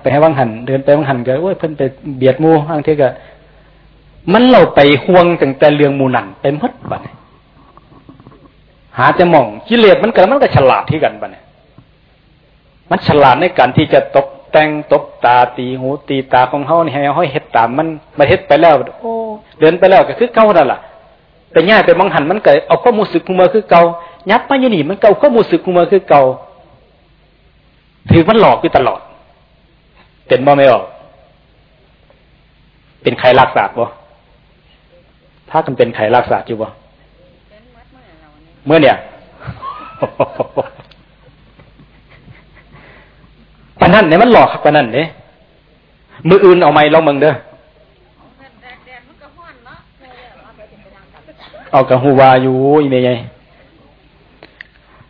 ไปให้วังหันเดินไปวังหันก็โอ้ยเพิ่นไปเบียดมูบางเทก็มันเราไปห่วงตั้งแต่เรื่องมูนันเป็นมดบัดหาจะมองกิเลสมันก็มันก็ฉลาดที่กันบัดเนี่ยมันฉลาดในการที่จะตกแต่งตบตาตีหูตีตาของเขาเนี่ยห้เขาเฮ็ดตามมันมาเฮ็ดไปแล้วโอ้เดินไปแล้วก็คือเก่านั่นแหละแต่ง่ายไปมองหันมันก็เอาข้อมูลสึกคูมาคือเก่ายับมาอยู่นี่มันเก่าข้อมูลสึกคูมาคือเก่าถือมันหลอกอยู่ตลอด เป็นบ่ไม่ออก เป็นใครรักษาบ่ถ้ากันเป็นใครรักษาอยู่บ่เมื่อเนี่ยปนั่นเนี่ยมันหลอกครับปนั่นเนี่ยมืออื่นเอาไม้ลองมึงเด้อเอากระหูวาอยู่อีเมย์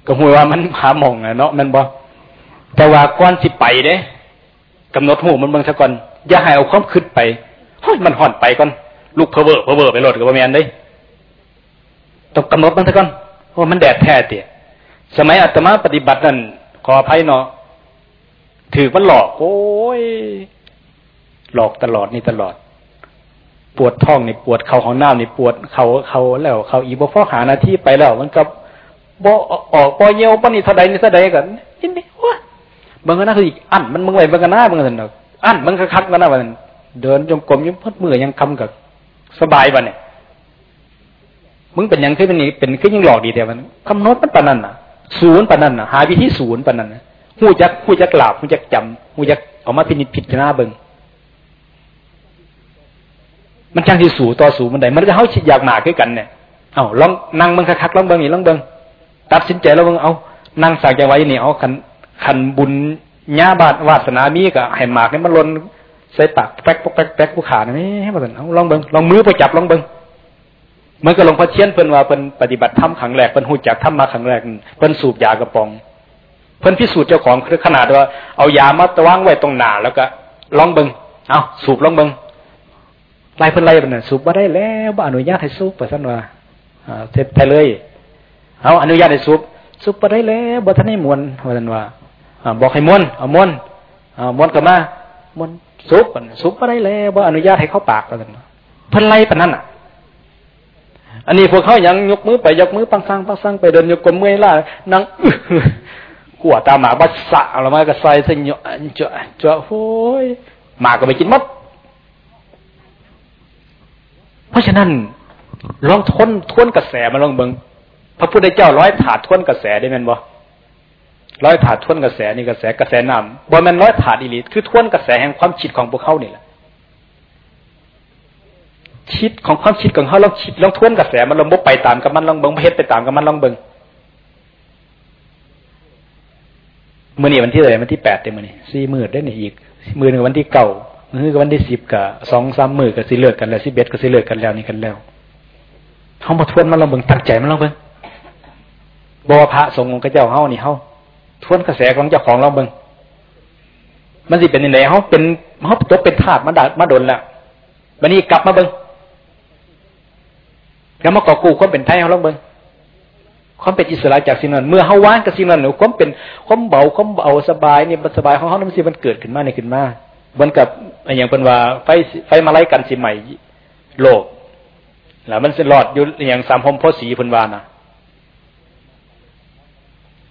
กระหูวามันหาหมองเนาะมันบ่แต่ว่าก้อนสิไปเด้ กำหนดหูมันเบิ่งซะก่อนอย่าให้เอาความคิดไปเฮ้ยมันห่อนไปก่อนลูกเพอเวอร์เพอเวอร์ไปโหลดกับแมนได้ต้องกำหนดมันซะก่อนเพราะมันแดดแท้เตี่ยสมัยอาตมาปฏิบัตินั่นขออภัยเนาะถือมันหลอกโอ้ยหลอกตลอดนี่ตลอด ปวดท้องนี่ปวดเข่าของหน้านี่ปวดเข่าเข่าแล้วเข่าอีบ่พอหานาที่ไปแล้ว มันก็บ่ออกบ่เยี่ยวบ่นี่เท่าใดนี่เท่าใดกันยินดีว่า บางก็น่าคืออีกอันมันมึงไว้บางก็น่าบางก็สันดอกอันมันคักๆกันนะวันเดินจงกรมยังพัดมือยังคำกับสบายวันเนี่ยมึงเป็นยังคือเป็นนี่เป็นคือยังหลอกดีแต่มันคำน้ตมันปานนั้นน่ะ ศูนย์ปานนั้นน่ะ หาวิธีศูนย์ปานนั้นนะหูจักหูจักหลาบหูจักจำหูจักเอามาพินิจพิจารณาเบิ่งมันจังที่สูต่อสูมันได้มันจะเขาอยากหมาคือกันเนี่ยเอาลองนั่งเบิ่งคักๆลองเบิ่งนี่ลองเบิ่งตัดสินใจแล้วเบิ่งเอานั่งสากใจไว้นี่เอาคัน ขันบุญญาบาดวาสนามีก็ให้หมากนี่มันลนใส่ปากแป๊กแป๊กแป๊กผู้ขานี่ให้มาสั่นเอาลองเบิ้งลองมือไปจับลองเบิ้งเมื่อก็หลวงพ่อเชียนเพิ่นว่าเพิ่นปฏิบัติธรรมขังแรกเพิ่นหูจักธรรมมาขังแรกเพิ่นสูบยากระป๋อง เพิ่นพิสูจน์เจ้าของคือขนาดว่าเอายามาตวางไว้ตรงหน้าแล้วก็ลองเบิ้งเอาสูบลองเบิ้งไล่เพิ่นไล่เป็นสูบมาได้แล้วบ่อนุญาตให้สูบไปสันว่าเสร็จไปเลย เอาอนุญาตให้สูบสูบไปได้แล้วบ่ท่านให้มวนว่าสันว่า บอกให้มวนเอามวนมวนกับมามวนซุปซุปก็ได้แล้วว่าอนุญาตให้เข้าปากกันเพิ่นไล่ปนนั้นอะ อันนี้พวกเขายังยกมือไปยกมือปังซังปังซังไปเดินยกกลมเมื่อยล่านั่งกลัวตาหมาบัสะเรามาก็ใส่เส้นเจาะเจาะโอ้ยหมาก็ไปกินมัดเพราะฉะนั้นลองทนทวนกระแสมาลองเบิงพระพุทธเจ้าร้อยถาดทวนกระแสได้ไหมบ่ ร้อยถาดทวนกระแสนี่กระแสกระแสน้ำบอมันร้อยถาดอีลีคือทวนกระแสแห่งความคิดของพวกเขานี่แหละคิดของความคิดของเขาลองคิดลองทวนกระแสมันลองบไปตามกับมันลองเบิ้งเพชรไปตามกับมันลองเบิ้งเมื่อนี่วันที่อะไรวันที่แปดเต็มมื่อนี่สี่มือได้นี่อีกมือหนึ่งวันที่เก่ามือกับวันที่สิบกับสองสามมือกับสิเลือกกันแล้วสิเบ็ดกับสิเลือกกันแล้วนี่กันแล้วเขามาทวนมันลองเบิ้งตั้งใจมันลองเบิ้งบอพระสงฆ์ของเจ้าเฮานี่เฮา ทวนกระแสของเจ้าของเราเบิงมันสิเป็นยังไงเขาเป็นเขาตกเป็นทาสมาดามาดนแล้ววันนี้กลับมาเบิงแล้วมาก่อกูความเป็นไทยเขาลองเบิ่งความเป็นอิสระจากสิ่งนั้นเมื่อเขาว่างกับสิ่งนั้นหนูความเป็นความเบาความเบาสบายนี่สบายของเขานั้นสิมันเกิดขึ้นมาในขึ้นมาเหมือนกับอย่างเป็นว่าไฟไฟมาไล่กันสิใหม่โลกแล้วมันสิหลอดอยู่อย่างสามพมพสีพันวานะ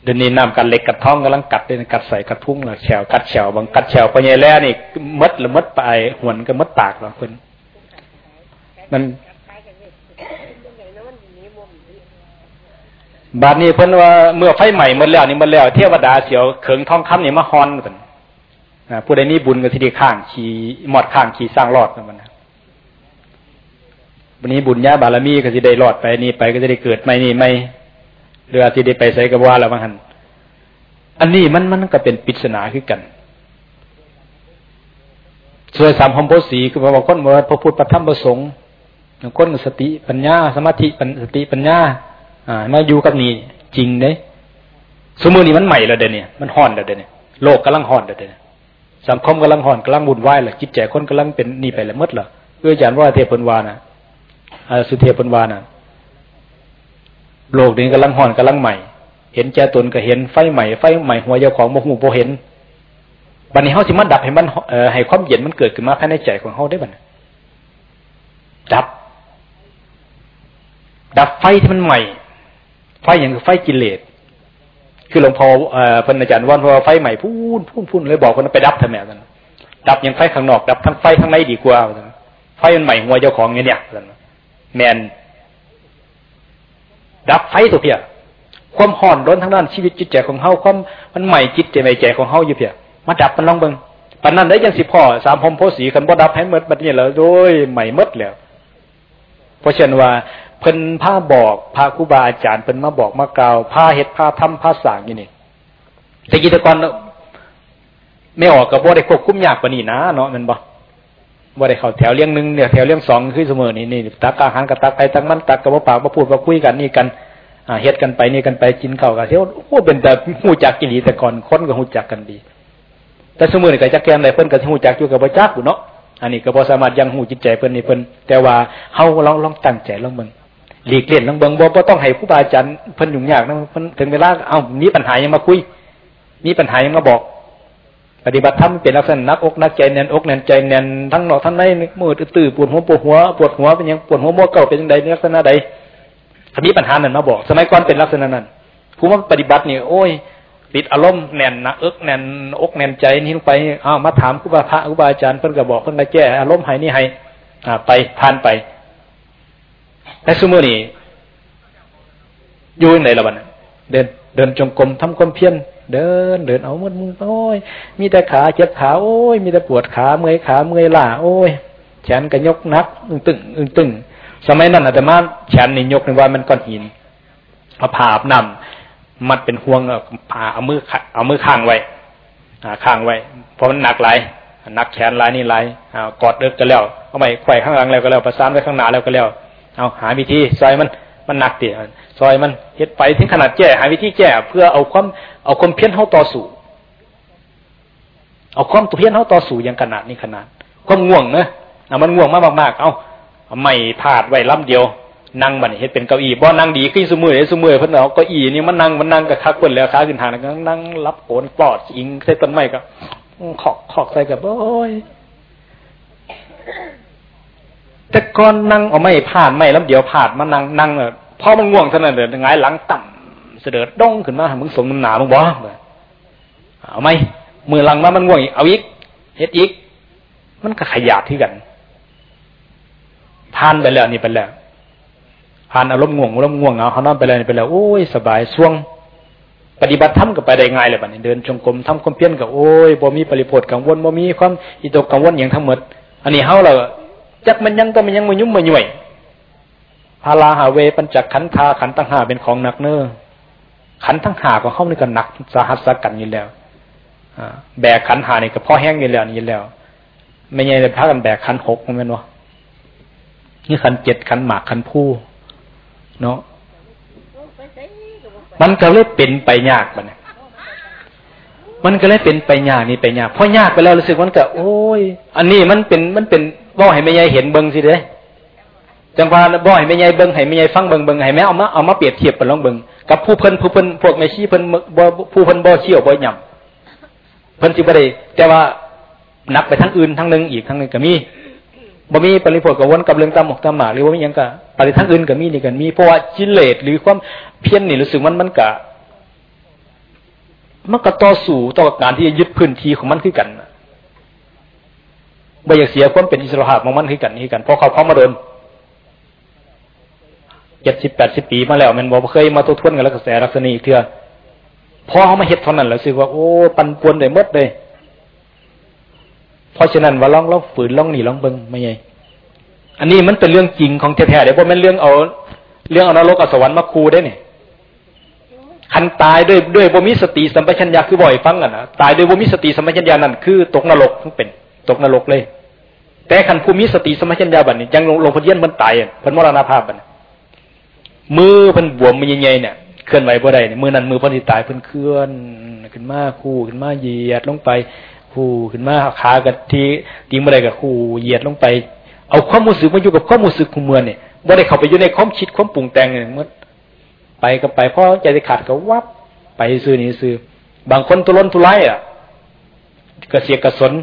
เดี๋ยวนี้น้ำกัดเล็กกัดท้องกำลังกัดเลยกัดใส่กัดพุ่งละแฉวกัดแฉวบางกัดแฉวไปใหญ่แล้วนี่มดหรือมดไปหวนก็มดปากหรอคนมันบาดนี้เพิ่นว่าเมื่อไฟใหม่หมดแล้วนี่หมดแล้วเทวดาเสียวเขิงทองคำนี่มาฮอนกันผู้ใดนี่บุญก็สิได้ข้างขี่หมอดข้างขี่สร้างรอดมันนะวันนี้บุญญาบารมีก็สิได้รอดไปนี่ไปก็จะได้เกิดไม่นี่ไม่ หรืออาจจะได้ไปใส่กับว่าแล้วบางหันอันนี้มันมันก็เป็นปริศนาคือกันส่วนสามหอมโพสีคือบอกคนว่าพระพุทธพระธรรมพระสงฆ์คนสติปัญญา สมาธิสติปัญญา อ่า มาอยู่กับนี่จริงเด้สมือนี้มันใหม่แล้วเดี๋ยวนี้มันห่อนแล้วเดี๋ยวนี้โลกกำลังห่อนแล้วเดี๋ยวนี้สังคมกำลังห่อนกำลังบุญไหวแหละจิตใจคนกำลังเป็นนี่ไปแล้วมดละเอื้อจารว่าเทพนวานะสุเทพนวานะ โลกนี้กำลังห่อนกำลังใหม่ เห็นแจตนก็เห็นไฟใหม่ไฟใหม่หัวเจ้าของโมหูโบเห็นบัดนี้เฮาสิมาดับให้มันเอ่อให้ความเย็นมันเกิดขึ้นมาภายในใจของเฮาได้บัดดับ ดับไฟที่มันใหม่ ไฟอย่างคือไฟกิเลสคือหลวงพ่อเอ่อพระอาจารย์วันพอไฟใหม่พูนพูนพูนเลยบอกคนไปดับทำไมกันดับอย่างไฟข้างนอก ดับทั้งไฟข้างในดีกว่าไฟมันใหม่หัวเจ้าของเนี้ยเนี่ยแมน ดับไฟตัวเพียความห่อนร้อนทั้งด้านชีวิตจิตใจของเฮาความมันใหม่จิตใจใหม่ใจของเฮาอยู่เพียมาดับมันลองเบิงปันนั้นได้ยังสิพ่อสามพมโพสีคันบ่ดับให้หมดบัดนี้แล้วโดยใหม่หมดแล้วเพราะฉะนั้นว่าเพิ่นพาบอกพาครูบาอาจารย์เพิ่นมาบอกมากล่าวพาเฮ็ดพาทำพาสางอยู่นี่แต่กิจกรไม่ออกกับบ่ได้ควบคุมยากกว่านี้นะเนาะมันบ่ บ่าได้เข้าแถวเลี้ยงหนึ่งเนี่ยแถวเลี้ยงสองคือเสมอนี่นี่ตักอาหารกับตักไปตักมันตักกับว่าปากมาพูดมาคุยกันนี่กันอ่าเฮ็ดกันไปนี่กันไปกินข้าวกันเที่ยวโอ้เป็นแต่หูจักกิริแต่ก่อนคนก็หูจักกันดี แต่สมมือนี่ก็จักแกนอะไรเพิ่นก็หูจักอยู่กับบ่จักอยู่เนาะอันนี้ก็บ่สามารถยังหูจิตใจเพิ่นนี่เพิ่นแต่ว่าเฮาลองลองตั้งใจลองเบิ่งหลีกเลี่ยงลองเบิ่งบ่บ่ต้องให้ผู้บาอาจารย์เพิ่นยุ่งยากนะเพิ่นถึงเวลาเอ้ามีปัญหายังมาคุย มีปัญหายังมาบอก ปฏิบัติธรรมเป็นลักษณะนักอกนักใจแน่นอกแน่นใจแน่นทั้งนอกทั้งในมือตื่นปวดหัวปวดหัวปวดหัวเป็นยังปวดหัวโมเก่าเป็นยังไงลักษณะใดถ้ามีปัญหานั้นมาบอก สมัยก่อนเป็นลักษณะนั้นผู้มาปฏิบัตินี่โอ้ย ติดอารมณ์แน่นนะเอิกแน่นอกแน่นใจนี่ลงไปอ้าวมาถามครูบาพระครูบาอาจารย์เพิ่นก็บอกเพิ่นก็แก้อารมณ์ให้นี่ให้อ่า ไปทานไปแต่สมมตินี่อยู่ไหนละวันเดิน เดินจงกรมทำความเพียรเดิน เดินเอามือมือโอ้ย มีแต่ขาเจ็บขาโอ้ย มีแต่ปวดขาเมื่อยขาเมื่อยล่าโอ้ยแขนก็ยกนักอึ้งตึงอึ้งตึงสมัยนั้นอาตมาแขนนี่ยกในว่ามันก้อนหินเอาผ่าบนำมัดเป็นห่วงผ่าเอามือเอามือข้างไว้ข้างไว้ เพราะมันหนักหลายนักแขนลายนี่ลายกอดเดิกก็แล้วเอาไปไขว่ข้างหลังแล้วก็แล้วประสานไว้ข้างหน้าแล้วก็แล้วเอาหาวิธีซอยมัน มันหนักเตี่ยซอยมันเฮ็ดไปถึงขนาดแก้หาวิธีแก้เพื่อเอาความเอาความเพี้ยนเข้าต่อสู้เอาความตัวเพี้ยนเข้าต่อสู้อย่างขนาดนี้ขนาดความง่วงนะเอามันง่วงมากมากเอาไม่พาดไว้ลำเดียว นั่งมันเฮ็ดเป็นเก้าอี้บ่นั่งดีขึ้นสมือสมือเพิ่นเอาเก้าอี้นี่มันนั่งมันนั่งกับคักคนแล้วขาขึ้นทางนั่งรับโอนปลอดอิงใส่ต้นไม้ก็ขอกขอกใส่กับโอ้ย แต่ก่อนนั่งเอาไม่ผ่านไม่แล้วเดี๋ยวผ่านมานั่งนั่งพอมันง่วงเท่านั้นเดือดงายหลังต่ำเสด็จด้งขึ้นมามึงสมน้ำหนามึงบ่เอาไหมมือหลังมามันง่วงอีกเอาอีกเฮ็ดอีก มันก็ขยับที่กันผ่านไปแล้วนี่ไปแล้วผ่านอารมณ์ง่วงอารมณ์ง่วงเอาเขานอนไปแล้วนี่ไปแล้วโอ้ยสบายช่วง ปฏิบัติธรรมก็ไปได้ง่ายเลยบัดนี้เดินจงกรมทำความเพียรก็โอ้ยบ่มีปริพดกังวลบ่มีความอิตกกังวลอย่างทั้งหมด อันนี้เฮาเรา จักมันยังก็มันยังมันยุ่มมันย่วยพาลาหาเวปัญจขันธาขันตั้งหาเป็นของหนักเนอขันทั้งหาของเขานี่ก็หนักสาหัสสกันอยู่แล้วแบกขันหานี่ก็พ่อแห้งอยู่แล้วนี่แล้ว ไม่ใช่เลยพากันแบกขันหกมันวะนี่ขันเจ็ดขันหมากขันผู้เนาะมันก็เลยเป็นไปยากมันมันก็เลยเป็นไปยากนี่ไปยากพอยากไปแล้วรู้สึกมันก็ โอ้ย อันนี้มันเป็นมันเป็น บ่ให้ไม่ใหญ่เห็นเบิงสิเด้จังว่าบ่ให้ไม่ใหญ่เบิงให้ไม่ใหญ่ฟังเบิงเบิงให้แม่เอามาเอามาเปรียบเทียบกันลองเบิงกับผู้เพิ่นผู้เพิ่นพวกแม่ชีเพิ่นบ่ผู้เพิ่นบ่เชี่ยวบ่ย่ำเพิ่นสิบ่ได้แต่ว่านับไปทั้งอื่นทั้งนึงอีกทั้งนึงก็มีบ่มีปริพดกับวนกับเรื่องตามหมกตามหมากหรือว่ามีอย่างก็ปริทั้งอื่นก็มีนี่กันมีเพราะว่าจิเลตหรือความเพี้ยนนี่รู้สึกมันมันกะมันก็ต่อสู้ต่อการที่จะยึดพื้นที่ของมันขึ้นกัน บ่อยากเสียความเป็นอิสระภาพของมันขึ้นกันนี่กันเพราะเขาเข้ามาโดนเจ็ดสิบแปดสิบปีมาแล้วมันบอกเคยมาตัวทวนกันแล้วกระแสลักษณะอีกเถื่อพอเขามาเห็ดเท่านั้นแล้วสึกว่าโอ้ปันปวนเลยมดเลยเพราะฉะนั้นว่าล่องลองฝืนล่องหนีล่องเบิ้งไม่ไงอันนี้มันเป็นเรื่องจริงของแท้ๆเดี๋ยวพวกมันเรื่องเอา เรื่องเอานรกเอาสวรรค์มาคูได้เนี่ยคันตายด้วยด้วยบ่มีสติสัมปชัญญะคือบ่อยฟังกันนะตายด้วยบ่มีสติสัมปชัญญะนั่นคือตกนรกทั้งเป็น ตกนรกเลย แต่คันผู้มีสติสมปชัญญะบัดนี้ยังลงลงพเยียนมันตายเพิ่นมรณภาพบัดมือเพิ่นบวมมันใหญ่เนี่ยเคลื่อนไหวบ่ได้มือนั้นมือเพิ่นสิตายเพิ่นเคลื่อนขึ้นมาคู่ขึ้นมาเหยียดลงไปคู่ขึ้นมาขากับทีตีมื่อไรกับคู่เหยียดลงไป เอาความรู้สึกมาอยู่กับความรู้สึกของเมือเนี่ยบ่ได้เข้าไปอยู่ในความคิดความปรุงแต่งเนี่ยมันไปก็ไปเพราะใจจะขาดก็วับไปซื้อนี่ซื้อบางคนตุลนทุไลอะกระเสียกระสน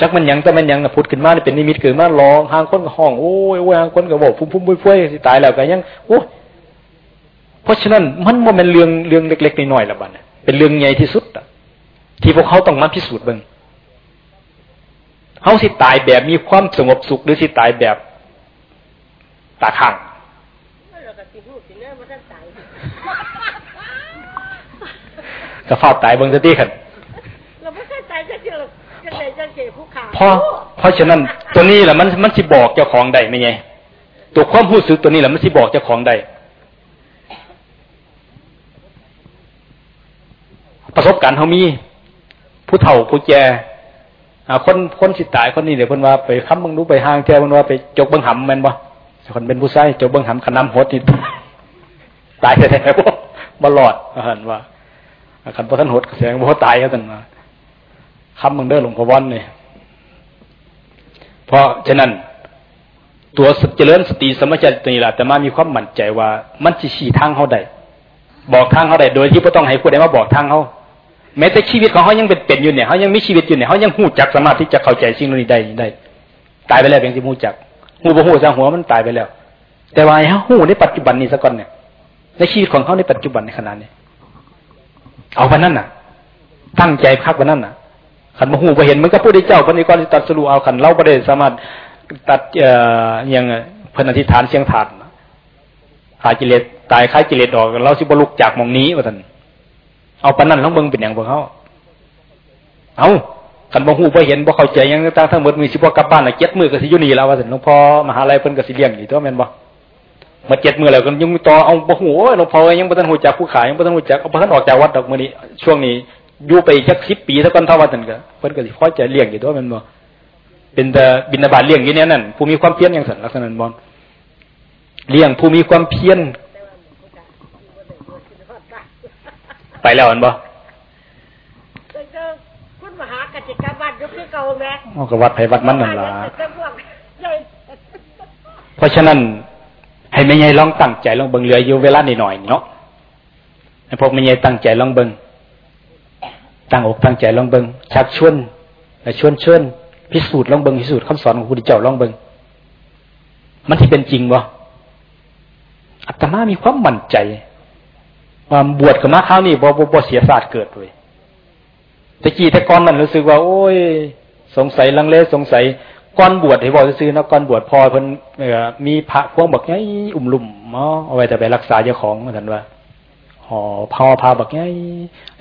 จักมันยังแต่มันยังพุดขึ้นมาเป็นนิมิตเกิดมาร้องหางคนก็ห้องโอ้ยโอ้ยหางคนก็บอกฟุ้มฟุ้มฟุ้ยฟุ้ยสิตายแล้วก็ยังโอ้เพราะฉะนั้นมันมันเป็นเรื่องเรื่องเล็กๆน้อยๆละบัดเป็นเรื่องใหญ่ที่สุดที่พวกเขาต้องมาพิสูจน์เบิ่งเขาสิตายแบบมีความสงบสุขหรือสิตายแบบตาข้างก็ฟาดตายเบิ่งสติขันเราไม่ใช่ตายจะเจอจะ เพราะเพราะฉะนั้นตัวนี้แหละมันมันสิบอกเจ้าของใดไม่ไงตัวความรู้สึกตัวนี้แหละมันสิบอกเจ้าของใดประสบการณ์เขามี ผู้เฒ่าผู้แก่คนคนสิตายคนนี้เดี๋ยวคนว่าไปค้ำบังรู้ไปห่างแก่คนว่าไปจกบังหำแมันบ่คนเป็นผู้ชายจกบังหำขนำหดนี่ตายแท้ๆบ่บ่หลอดเห็นว่าขันพระท่านหดแสงพระตายก็ตันมา คำมึงเด้อหลวงพ่อวันเนี่ยเพราะฉะนั้น ตัวเจริญสติสมัจตัวนี้แหละแต่มามีความมั่นใจว่า มันจะชี้ทางเขาได้บอกทางเขาได้โดยที่ไม่ต้องให้ผู้ใดมาบอกทางเขาแม้แต่ชีวิตของเขายังเป็นเป็นอยู่เนี่ยเขายังมีชีวิตอยู่เนี่ยเขายังหูจักสามารถที่จะเข้าใจสิ่งนี้ได้ได้ ตายไปแล้วเพียงที่หูจักหูบ่หูสางหัวมันตายไปแล้ว แต่ว่าเขาหูในปัจจุบันนี้สักก่อนเนี่ยในชีวิตของเขาในปัจจุบันในขณะนี้ เอาวันนั้นน่ะ ตั้งใจพักวันนั้นน่ะ ขันมาหูไปเห็นมันก็พูดได้เจ้าพระนิกรตัดสรุเอาขันเล่าประเด็นสามารถตัดเอ่อยังพนันธิฐานเสียงถาดขายกิเลสตายขายกิเลสออกเราสิบลุกจากมองนี้ว่าท่านเอาปนั้นท้องเบิงเป็นอย่างพวกเขาเอาขันมาหูไปเห็นบ่เข้าใจยังตั้งทั้งหมดมีสิบว่ากลับบ้านละเจ็ดมือกับสิยุนีแล้วว่าท่านหลวงพ่อมหาลัยเพิ่นกับสิเลี้ยงอยู่ตัวแม่นบ่มาเจ็ดมือแล้วก็ยังต่อเอาบ่หัวหลวงพ่อยังบ่ทันหูจักผู้ขายยังบ่ทันหูจักเอาบ่ทันออกจากวัดดอกมื้อนี้ช่วงนี้ อยู่ไปจักสิบปีซะก่อนเท่าว่านั่นก็เพิ่นก็สิพอจะเลี้ยงอยู่ตัวแม่นบ่เป็นแต่บินาบาตเลี้ยงอยู่เนี่ยนั่นผู้มีความเพียรอย่างสันลักษณะนั้นบ่เลี้ยงผู้มีความเพียรไปแล้วอันบ่คุณมหากจิกวัดยกคือเก่าแม่อ๋อก็วัดไผวัดมันนั่นล่ะเพราะฉะนั้น ให้ไม่ใหญ่ลองตั้งใจลองเบิ่งเรืออยู่เวลาหน่อยเนาะให้พวกไม่ใหญ่ตั้งใจลองเบิ่ง ตั้งอกตั้งใจลองเบิงชักชวนและชวนชิญพิสูจน์ลองเบิงพิสูจน์คำสอนของพระพุทธเจ้าลองเบิงมันที่เป็นจริงบ่อัตมามีความมั่นใจความบวชกับมาข้าวนี่บ่บ่เสียศาสตร์เกิดเลยตะกี้แต่ก่อนมันรู้สึกว่า โอ้ย สงสัยลังเลสงสัยก้อนบวชให้บอกซื้อนะก้อนบวชพอเพิ่นมีพระพวงบอกไงอุ่มลุ่มมอเอาไว้แต่ไปรักษาเจ้าของเหมือนว่า ห่อพอพาบอกไง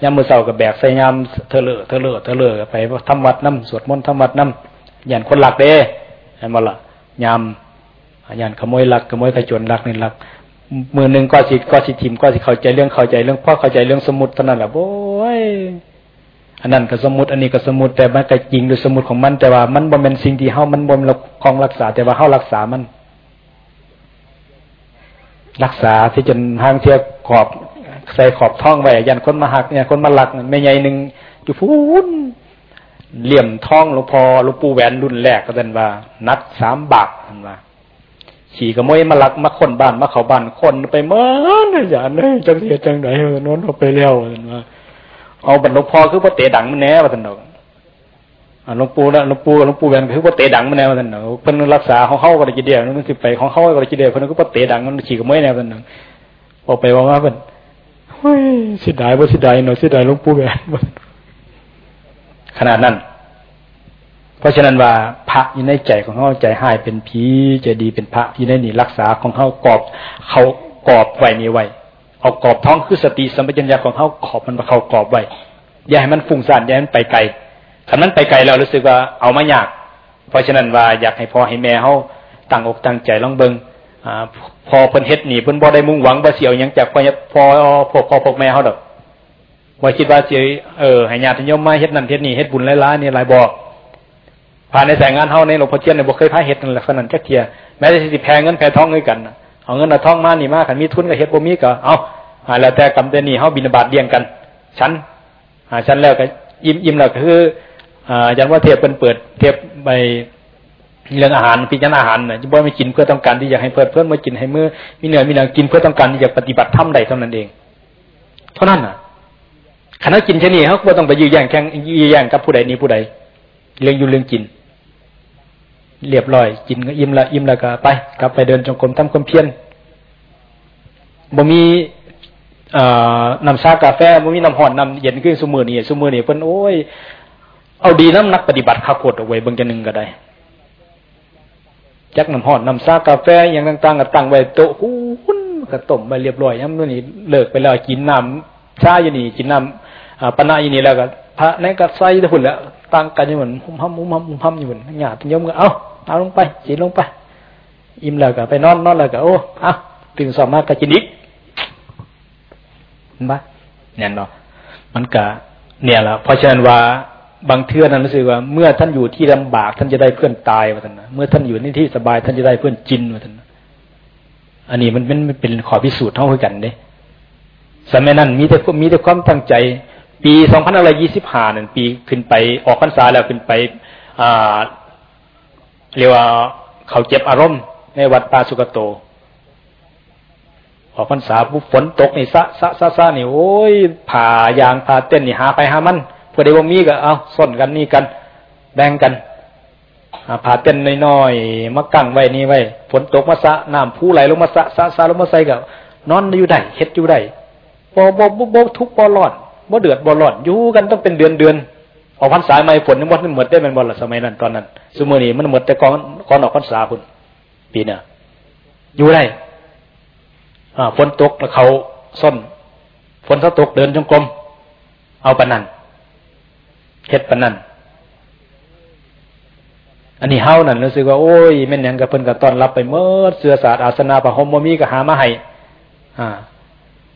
ยามมือเสากับแบกใส่ยามเธอเลอเธอเลอเธอเลอไปทำวัดน้ำสวดมนต์ทำวัดน้ำยันคนหลักเด้เห็นบ่ล่ะยามยันขโมยหลักขโมยขจรหลักนี่หลักมือหนึ่งก็สิก็สิทิมก็สิเข้าใจเรื่องเข้าใจเรื่องพ่อเข้าใจเรื่องสมุดเท่านั้นแหละโอ้ยอันนั้นก็สมุดอันนี้ก็สมุดแต่มันก็จริงด้วยสมุดของมันแต่ว่ามันบ่เป็นสิ่งที่เฮามันบ่เราคลองรักษา แต่ว่าเฮารักษามัน รักษาที่จนทางเทียบขอบ ใส่ขอบท้องไว้ยันคนมาหักเนี่ยคนมาหลักไม่ใหญ่หนึ่งอยู่พูนเหลี่ยมท้องหลวงพ่อหลวงปู่แหวนรุ่นแรกก็เดินว่า นัดสามบาทนันว่าขี่กระมวยมาลักมาคนบ้านมาเขาบ้านคนไปเมื่ออย่าเนี่ยจังเสียจังไหนโน้นเอาไปเลี้ยวนันว่าเอาบรรลุพอคือพระเตดังมันแน่ว่าท่านดอกหลวงปู่นะหลวงปู่หลวงปู่แบนคือพระเตดังมันแน่ว่าท่านดอกเพิ่นรักษาของเขาก็ได้จีเดียวนั่นคือไปของเขาก็ได้จีเดียวเพิ่นก็พระเตดังมันขี่กับไม่แน่ท่านดอกออกไปว่าว่าเพิ่น ฮ้ยสิดายบ่สิดายเนาะสิดายหลวงปู่แบนขนาดนั้น เพราะฉะนั้นว่าพระอยู่ในใจของเขาใจหายเป็นผีจะดีเป็นพระอยู่ในนี่รักษาของเขากรอบ เขากรอบไว้นี่ไว้เอากรอบท้องคือสติสัมปชัญญะของเขาขอบมันมาเข้ากรอบไว้อย่าให้มันฟุ้งซ่านอย่าให้มันไปไกลถ้านั้นไปไกลเรารู้สึกว่าเอามายาก เพราะฉะนั้นว่าอยากให้พ่อให้แม่เขาตั้งอกตั้งใจลองเบิงอ่า พอเพิ่นเฮ็ดหนีเพิ่นบ่ได้มุ่งหวังบ่เสียวยังจากพ่อพ่อพ่อพ่อพ่อแม่เขาดอกว่าคิดว่าสิเออให้ญาติโยมมาเฮ็ดนั่นเฮ็ดนี่เฮ็ดบุญหลายๆนี่หลายบ่ผ่านในสายงานเฮาในหลวงพ่อเจียนเนี่ยบ่เคยพาเฮ็ดนั่นแหละขนาดจักเทียแม้จะสิแพงเงินแพงทองเงยกันเอาเงินเอาทองมานี่มาคันมีทุนก็เฮ็ดบ่มีก็เอาแล้วแต่กำเตนี่เขาบินบาตเลี้ยงกันชั้นชั้นแล้วก็ยิ้มยิมแล้วคืออย่างว่าเทียบเป็นเปิดเทียบไป เรื่องอาหารพิจารณาอาหารเนี่ยจะบ่ไม่กินเพื่อต้องการที่อยากให้เพื่อนเพื่อนมากินให้เมื่อมีเหนื้อยมีเนื้อกินเพื่อต้องการที่จะปฏิบัติทำใดเท่านั้นเอง เท่านั้นน่ะขณะกินเช่นนี้เขาก็ต้องไปยื้อแย่งแข่งยื้อแย่งกับผู้ใดนี้ผู้ใด เรื่องอยู่เรื่องกิน เรียบร้อย กินก็อิ่มละอิ่มละก็ไป กลับไปเดินจงกรมทำความเพียรบ่มีน้ำชากาแฟบ่มีน้ำห่อนน้ำเย็นขึ้นสมือนี่สมือนี่เพิ่นโอ้ยเอาดีน้ำนักปฏิบัติข้าโคตรเอาไว้เบิ่งจะหนึ่งก็ได้ จักน้ำห่อนน้ำชากาแฟอย่างต่างๆก็ตั้งไว้โต๊ะหุ้นก็ต้มไปเรียบร้อยย้ำนี่เลิกไปแล้วกินน้ำชาอยู่นี่กินน้ำปนาอยู่นี่แล้วก็พระนั่นก็ใส่ทุนแล้วตั้งกันอยู่เหมือนหุ่มห้ำหุ่มห้ำหุ่มห้ำอยู่เหมือนหยาดยมก็เอาเอาลงไปจีนลงไป อิ่มแล้วก็ไปนอนนอนแล้วก็โอ้เอาตื่นสอบมากก็กินอีกบ้าเนี่ยเนาะมันก็เนี่ยแหละเพราะฉะนั้นว่า บางเทื่อนั้นรู้สึกว่า เมื่อท่านอยู่ที่ลำบาก ท่านจะได้เพื่อนตายว่าท่านนะเมื่อท่านอยู่ในที่สบายท่านจะได้เพื่อนจินว่าท่านอันนี้มันเป็นเป็นขอพิสูจน์เท่ากันเด้สมัยนั้นมีแต่มีแต่ความตั้งใจ ปีสองพันอะไรยี่สิบห้านั่นปีขึ้นไปออกพรรษาแล้วขึ้นไป อ่าเรียกว่าเขาเจ็บอารมณ์ ในวัดปาสุกโต ออกพรรษาปุ๊บฝนตกนี่ซะซะซะซะนี่โอ้ยผ่ายางผ่าเต้นนี่หาไปหามัน เพื่อได้ว่ามีก็เอาส้นกันนี่กัน แบ่งกันผ่าเต้นน้อยๆมากั้งไว้นี่ไว้ฝนตกมาซะน้ำผู้ไหลลงมาซะซะซะลงมาใส่กับนอนอยู่ได้เฮ็ดอยู่ได้บ่บ่บ่บ่ทุกบ่รอดบ่เดือดบ่รอนอยู่กันต้องเป็นเดือนเดือนออกพรรษาไม่ฝนนี่หมดหมดได้เป็นบ่ละสมัยนั้นตอนนั้นสมัยนี้มันหมดแต่ก่อนก่อนออกพรรษาพุ่นปีเนี่ยอยู่ได้ฝนตกแล้วเขาส้นฝนถ้าตกเดินจงกรมเอาปนัน เฮ็ดปนั่นอันนี้เฮานั่นรู้สึกว่าโอ้ยแม่นยังกับเพิ่นกับตอนรับไปเมื่อเสือศาสตร์อาสนาพระหมบ่มีก็หามาให้อ่า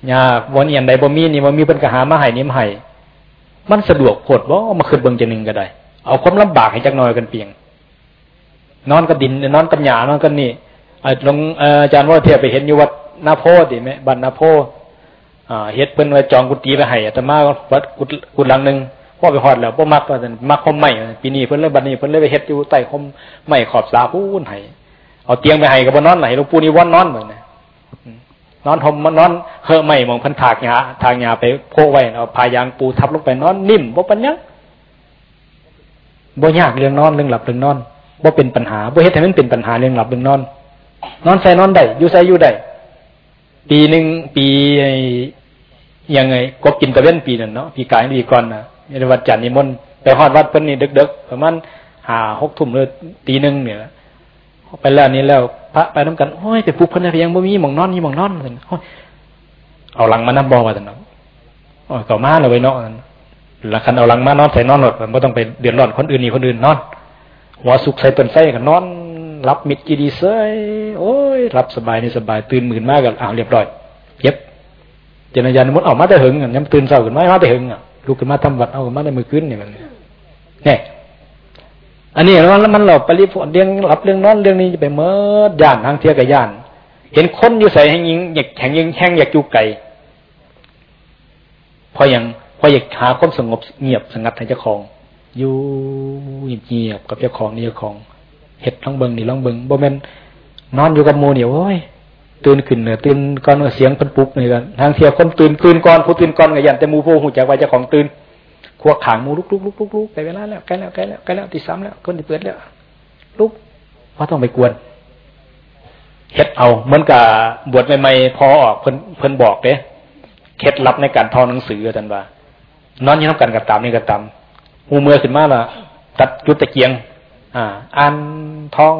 ยาวันเอียนใดบ่มีนี่บ่มีเพิ่นก็หามาให้นี่มาให้มันสะดวกโพดบ่มาขึ้นเบิ่งจะนึงก็ได้ เอาความลำบากให้จักหน่อยกันเพียง นอนกับดินนอนกับหญ้านอนกันนี่หลวงอาจารย์ว่าเทียบไปเห็นอยู่วัดนาโพดิไหมบันนาโพอ่าเฮ็ดเพิ่นไว้จองกุฏิไปให้อาตมาวัดกุฏกุฏหลังหนึ่ง พ่อไปหอดแล้วพ่มักว่ามักคมใหม่ปีนี้เพิ่นเลยบัดนี้เพิ่นเลยไปเฮ็ดอยู่ใต้คมใหม่ขอบสาพูนให้เอาเตียงไปให้กับบนนอนไหนหลวงปู่นี่วันนอนเหมือนนะนอนทมนอนเฮอใหม่มองพันถากหยาทางหยาไปโพไว้เอาพายางปูทับลงไปนอนนิ่มบ่ปัญญาบ่ยากเรื่องนอนเรื่องหลับเรื่องนอนบ่เป็นปัญหาบ่เฮ็ดให้มันเป็นปัญหาเรื่องหลับเรื่องนอน นอนใส่นอนได้อยู่ใส่อยู่ได้ปีหนึ่งปียังไงกบกินตะเว้นปีนั่นเนาะปีกายปีก่อนนะ ในวัดจันทร์นิมนต์ไปฮอดวัดเพิ่นนี่ดึกๆประมาณหาหกทุ่มเลยตีหนึ่งเนี่ยไปแล้วนี้แล้ว พระไปน้ำกันโอ้ยไปปลุกพนักยังบ่มีหมองนอนมีหมองนอนเลยเอาหลังมาน้ำบอมาแต่เนาะโอ้ยต่อมาเลยไว้เนาะแล้วคันเอาหลังมานอนใส่นอนหลดมันไม่ต้องไปเดือดร้อนคนอื่นนี่คนอื่นนอนหัวสุกใส่ต้นไส้กันนอนรับมิดกีดีเซยโอ้ยรับสบายนี่สบายตื่นหมื่นมากกันอ้าวเรียบร้อย เย็บเจนยานมุดออกมาแต่หึงย้ำตื่นเศร้าขึ้นมมาแต่หึงอะ ลุกขึ้นมาทำวัดเอามาในมือขึ้นเนี่ยมันเนี่ยอันนี้แล้วมันเราปริพนเรื่องรับเรื่องนอนเรื่องนี้จะไปเมื่อย่านทางเทียกับย่าน เห็นคนอยู่ใส่แห่งยิงอยากแข่งยิงแห้งอยากจูไก่พออย่างพออยากหาความสงบเงียบสงัดให้เจ้าของ อยู่เงียบกับเจ้าของนี่เจ้าของเห็ดลองเบิงนี่ลองเบิงบ่แม่นนอนอยู่กับโมเนี่ยโอ้ย ตื่นขึ้นเนี่ยตื่นก่อนเสียงเพิ่นปุ๊บนี่กันทางเทียคนตื่นตื่นก่อนผู้ตื่นก่อนก็ยันแต่มูผู้หูจักว่าเจ้าของตื่นขวกขางมูลุกลุกลุกลุกลุกไปเวลาแล้วใกล้แล้วใกล้แล้วใกล้แล้วตีสามแล้วคนที่เปิดแล้วลุกว่าต้องไปกวนเฮ็ดเอาเหมือนกับบวชใหม่ๆพอออกเพิ่นเพิ่นบอกเด้เคล็ดลับในการทอหนังสือกันว่านอนยี่น้ำกันกับตามนี่กับตามหูเมื่อขึ้นมาละตัดจุดตะเกียง อ่าอ่านทอง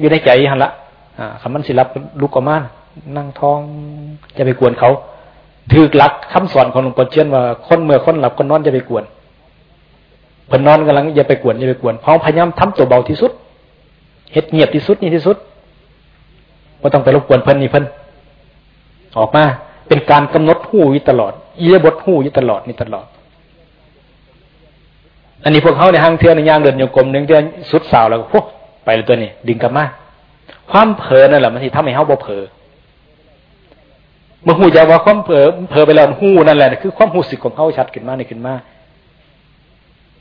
อยู่ในใจหันละ คำมันสิรับลุกออกมานั่งท้องจะไปกวนเขาถือหลักคำสอนของหลวงปู่เชียนว่าคนเมื่อคนหลับคนนอนจะไปกวนเพิ่นนอนกำลังอย่าไปกวนอย่าไปกวนเพราะพยายามทำตัวเบาที่สุดเฮ็ดเงียบที่สุดนี่ที่สุดว่าต้องไปรบกวนเพิ่นนี่เพิ่นออกมา เป็นการกำหนดหูอยู่ตลอดอียบทหูอยู่ตลอดนี่ตลอด อันนี้พวกเขาในห้างเทือในย่างเดินโยกลมหนึ่งเดือนสุดสาวแล้วพวกไปเลยตัวนี้ ดึงกลับมา ความเผลอนั่นแหละมันที่ทำให้เขาบ่เผลอเมื่อหูจะว่าความเผลอเผลอไปแล้วหูนั่นแหละคือความหูสึกของเขาชัดขึ้นมาในขึ้นมา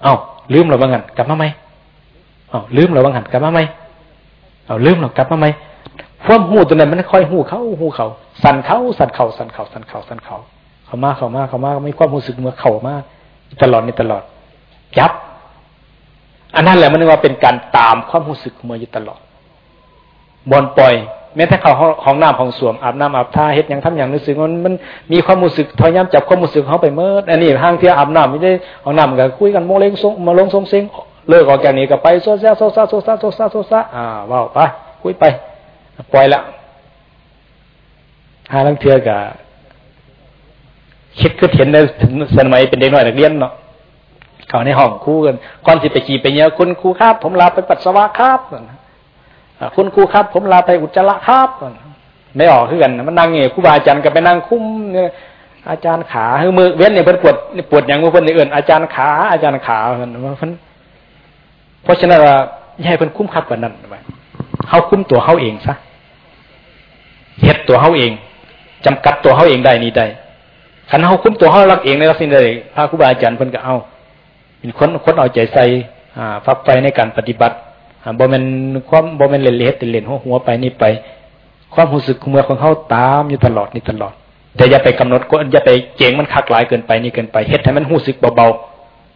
เอาลืมเราบ้างหันกลับมาไหมเอาลืมเราบ้างหันกลับมาไหมเอาลืมเรากลับมาไหมความหูตัวนั้นมันค่อยหูเขาหูเขา สั่นเขาสั่นเขาสั่นเขาสั่นเขาสั่นเขาเขามาเขามาเขามาไม่ความรู้สึกเมื่อเขามาตลอดในตลอดยับ อันนั้นแหละมันเรียกว่าเป็นการตามความรู้สึกเมื่ออยู่ตลอด บอลปล่อย แม้แต่เขาห้องน้ำห้องสวมอาบน้ำอาบท่าเฮ็ดย่างทำอย่างรู้สึกมันมันมีความรู้สึกทอยย้ำจับความรู้สึกเขาไปเมื่ออันนี้ห้างเที่ยวอาบน้ำไม่ได้ห้องน้ำกันคุยกันโมเลงซงมาลงทรงเซ็งเลิกออกจากนี้ก็ไปโซซ่าโซซ่าโซซ่าโซซ่าโซซ่าอ่าว่าไปคุยไป ปล่อยละหาลังเทือกับคิดคือเห็นในสมัยเป็นเด็กน้อยนักเรียนเนาะเขาในห้องคู่กันก่อนที่ไปขี่ไปเนี้ยคุณครูครับ ผมลาไปปัสสาวะครับ คุณครูครับ ผมลาไปอุจจาระครับไม่ออกคือกันมันนั่งเงี้ยครูบาอาจารย์ก็ไปนั่งคุ้มเนี่ยอาจารย์ขาคือมือเว้นเนี่ยเพิ่นปวดปวดอย่างมือเพิ่นเอื่นอาจารย์ขา อาจารย์ขาเพิ่นเพิ่นเพราะฉะนั้นว่าให้เพิ่นคุ้มคับกว่านั้นไปเขาคุ้มตัวเขาเองซะเฮ็ดตัวเขาเองจำกัดตัวเขาเองได้นี่ได้ขันเขาคุ้มตัวเขารักเองในรักสิ่งใดพระครูบาอาจารย์เพิ่นก็เอา เป็นคนคนเอาใจใส่อ่าฟักไฟในการปฏิบัติ บ่แม่นความบ่แม่นเล่นเล่นเล่นหัวหัวไปนี่ไป ความรู้สึกเมื่อของเขาตามอยู่ตลอดนี่ตลอด แต่อย่าไปกำหนดก็อย่าไปเก่งมันคักหลายเกินไปนี่เกินไปเฮ็ดให้มันรู้สึกเบา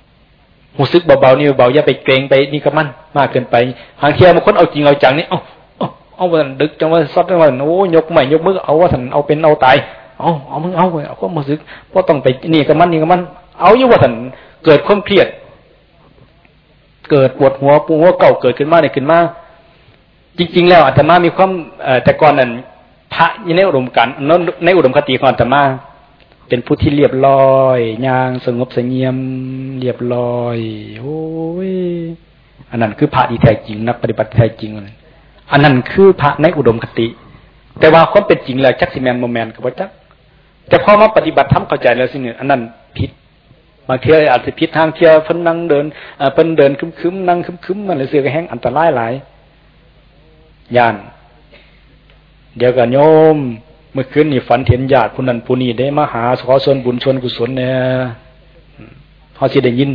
ๆรู้สึกเบาๆนี่เบาอย่าไปเกรงไปนี่ก็มันมากเกินไปบางเทีบางคนเอาจริงเอาจังนี่เอ้าเอาวันดึกจังว่าซัดจังวันโอ้ยกใหม่ยกมือเอาว่าสันเอาเป็นเอาตายเอาเอามึงเอาเอาความรู้สึกเพราะต้องไปนี่กับมันนี่กับมัน เอาอยู่ว่าสันเกิดความเครียด เกิดปวดหัวปูหัวเก่าเกิดขึ้นมาเนี่ยขึ้นมา จริง ๆ แล้วอาตมามีความแต่ก่อนนั้นพระยในอุดมการในอุดมคติของอาตมาเป็นผู้ที่เรียบร้อยยางสงบสงเงียม เรียบร้อย โอ้ยอันนั้นคือพระที่แท้จริงนักปฏิบัติแท้จริงอันนั้นคือพระในอุดมคติ แต่ว่าความเป็นจริงแล้วจักสิแมนโมแมนกับว่าจักแต่พอมาปฏิบัติทำเข้าใจแล้วสิ่งหนึ่งอันนั้นผิด บางทีอาจจะผิดทางเที่ยวเพิ่นนั่งเดินเพิ่นเดินคึมๆนั่งคึมๆมันเลยเสือกแห้งอันตรายหลายย่านเดี๋ยวกันโยม เมื่อคืนนี่ฝันเห็นญาติผู้นั้นผู้นี้ได้มาหาขอส่วนบุญส่วนกุศลเนี่ยเขาสิได้ยิน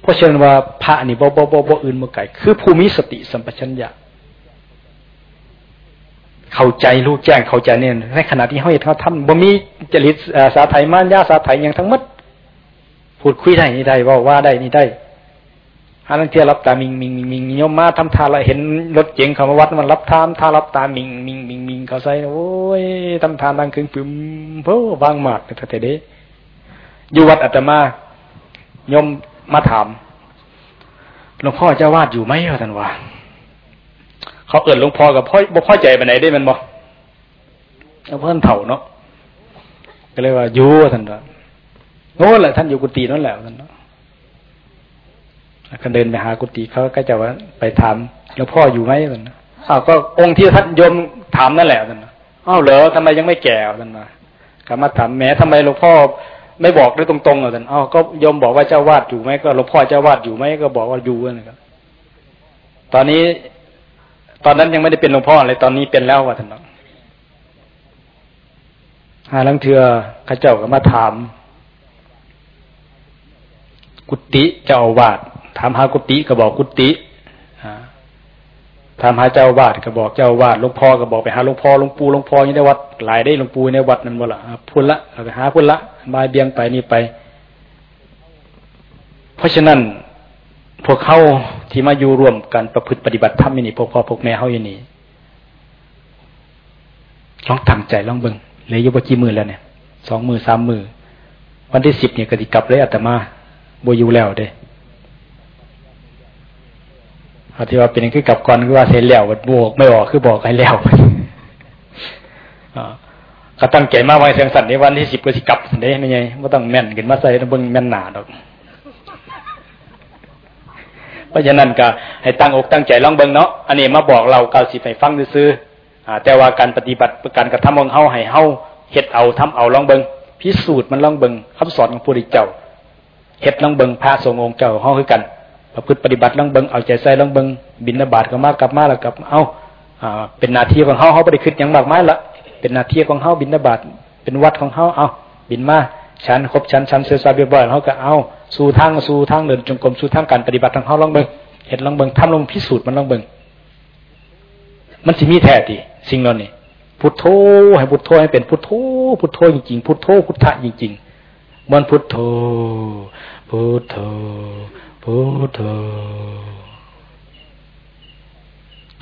เพราะเชื่อว่าพระนี่บ่บ่บ่บ่อื่นเมื่อไก่คือภูมิสติสัมปชัญญะเข้าใจรู้แจ้งเข้าใจเนี่ยในขณะที่เขาเห็นเขาทำบ่มีจริตสาไทยมานยาสาไทยอย่างทั้งหมด พูดคุยได้นี่ได้ว่าว่าได้นี่ได้อันนั้นเทียรับตามิงมิงมิงมิงโยมมาทำทานเราเห็นรถเจ๋งเขามาวัดมันรับทานทารับตามิงมิงมิงมิงเขาใส่โอ้ยทำทานดังคึงปึมเพ้อวางหมากแต่แต่เด้อยู่วัดอาตมาโยมมาถามหลวงพ่อเจ้าวาดอยู่ไหมท่านว่าเขาเอิญหลวงพ่อกับพ่อบ่พ่อใจไปไหนได้มันบ่แล้วเพิ่นเถ่าเนาะก็เลยว่าอยู่ท่านว่า โน้นแหละท่านอยู่กุฏินั่นแหละท่านเนาะก็เดินไปหากุฏิเขาก็จะว่าไปถามหลวงพ่ออยู่ไหมท่านอ้าวก็องค์ที่ท่านโยมถามนั่นแหละท่านอ้าวเหรอทำไมยังไม่แก่ท่านมากลับมาถามแม้ทำไมหลวงพ่อไม่บอกด้วยตรงๆเหรอท่านอ้าวก็โยมบอกว่าเจ้าวาดอยู่ไหมก็หลวงพ่อเจ้าวาดอยู่ไหมก็บอกว่าอยู่นะครับตอนนี้ ตอนนั้นยังไม่ได้เป็นหลวงพ่อเลยตอนนี้เป็นแล้วว่าท่านน้องหาลังเถือข้าเจ้าก็มาถาม กุฏิเจ้าอาวาสถามหากุฏิก็บอกกุฏิถามหาเจ้าอาวาสก็บอกเจ้าอาวาสหลวงพ่อก็บอกไปหาหลวงพ่อหลวงปู่หลวงพ่ออยู่ในวัดหลายได้หลวงปู่ในวัดนั่นบ่ละพุ่นละไปหาพุ่นละบายเบียงไปนี่ไป เพราะฉะนั้นพวกเขาที่มาอยู่ร่วมกันประพฤติปฏิบัติธรรมนี่พวกพ่อพวกแม่เขาอย่างนี้ลองตั้งใจลองเบิงเลยยุบกี่มือแล้วเนี่ยสองมือสามมือวันที่สิบเนี่ยกติกลับเลยอาตมา บอยู่แล้วเด้เอาที่ว่าเป็นคือกับก่อนคือว่าเสร็จแล้วบวกไม่ออกคือบอกให้แล้วก็ตั้งใจมาไว้เสียงสั่นในวันที่สิบก็สิกลับได้ไม่ไงไม่ต้องแม่นกันมาใส่ต้องเบิ่งแม่นหนาดอก เพราะฉะนั้นก็ให้ตั้งอกตั้งใจลองเบิ่งเนาะอันนี้มาบอกเราเกาสิไปฟังซื้อแต่ว่าการปฏิบัติการกระทำของเฮาให้เฮาเฮ็ดเอาทำเอาลองเบิ่งพิสูจน์มันลองเบิ่งคำสอนของพระพุทธเจ้า เฮ็ดลองเบิงพระสงฆ์องค์เจ้าเฮาคือกันประพฤติปฏิบัติลองเบิงเอาใจใส่ลองเบิงบินบาตก็มากลับมาแล้วกลับเอาเป็นนาทีของเฮาเฮาบ่ได้คิดหยังมากมายละเป็นนาทีของเฮาบินบาตเป็นวัดของเฮาเอาบินมาชั้นครบชั้นชั้นเสียสาเรียบร้อยเขาก็เอาสู่ทางสู่ทางเดินจงกรมสู่ทางการปฏิบัติทางเขาลองเบิงเห็นลองเบิงทำลงพิสูจน์มันลองเบิงมันสิมีแท้ดีสิ่งนั้นนี่พุทโธให้พุทโธให้เป็นพุทโธพุทโธจริงๆพุทโธพุทธะจริงๆมันพุทโธ พุทโธพุทโธ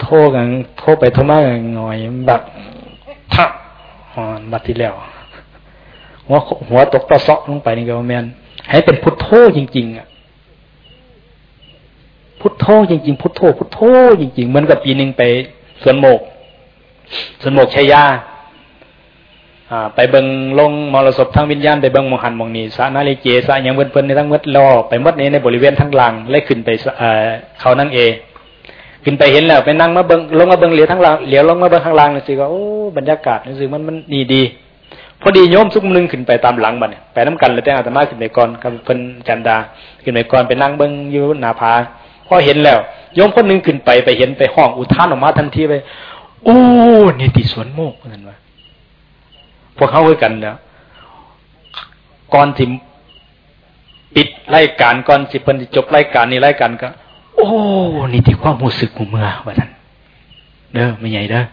โทษกันโทษไปโทมาหน่อยแบบทักบัดที่แล้วหัวหัวตกตะเซาะลงไปนี่ก็แมนให้เป็นพุทโธจริง ๆ อะ พุทโธจริง ๆ พุทโธพุทโธจริงๆเหมือนกับปีหนึ่งไปสวนโมกสวนโมกชัยยา ไปเบิงลงมรสพทั้งวิญญาณไปเบิงมหันมองนีสานาลิเจสาอย่างเพิ่นเพิ่นในทั้งมดรอไปมดนี้ในบริเวณทั้งหลางไล่ขึ้นไปเขานั่งเอขึ้นไปเห็นแล้วไปนั่งมาเบิงลงมาเบิงเหลียวทั้งหลางเหลียวลงมาเบิงข้างล่างนี่สิก็โอ้บรรยากาศนี่สิมันมันดีดี พอดีโยมสุกนึงขึ้นไปตามหลังบันไปน้ำกันเลยแต่อาตมาขึ้นไปก่อนกับเพิ่นจันดา ขึ้นไปก่อนไปนั่งเบิงอยู่หนาผาพอเห็นแล้วโยมคนนึงขึ้นไปไปเห็นไปห้องอุทานออกมาทันทีไปโอ้นี่ติสวนโมกนั่นวะ วกเขาคุยกันแล้วก่อนที่ปิดรายการก่อนสิเพิ่นจบรายการนี้รายการก็ โอ้นี่ที่ความรู้สึกของเมื่อว่าท่านเด้อไม่ใหญ่เด้อ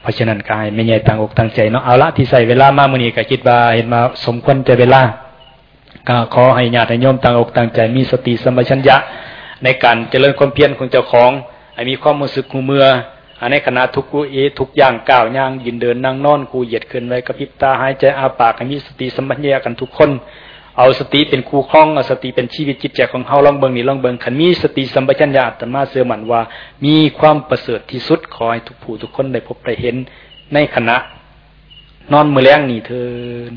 เพราะฉะนั้นกายไม่ใหญ่ต่างอกต่างใจเนาะเอาละที่ใส่เวลามามื่อนี้ก็คิดว่าเห็นมาสมควรจะเวลาก็ขอให้ญาติโยมต่างอกต่างใจ มีสติสมัชัญญะ ในการเจริญความเพียรของเจ้าของให้มีความรู้สึกของเมื่อ อันในขณะทุกกูเอทุกอย่างก้าวย่างยืนเดินนั่งนอนกูเหยียดขึ้นไว้กระพริบตาหายใจอาปากให้มีสติสัมปชัญญะกันทุกคน เอาสติเป็นครูคล้องเอาสติเป็นชีวิตจิตใจของเฮาลองเบิงนี่ลองเบิงขันมีสติสัมปชัญญะแต่มาเสื่อมันว่า มีความประเสริฐที่สุดขอให้ทุกผู้ทุกคนได้พบได้เห็นในขณะ นอนมือแรงนี่เถิน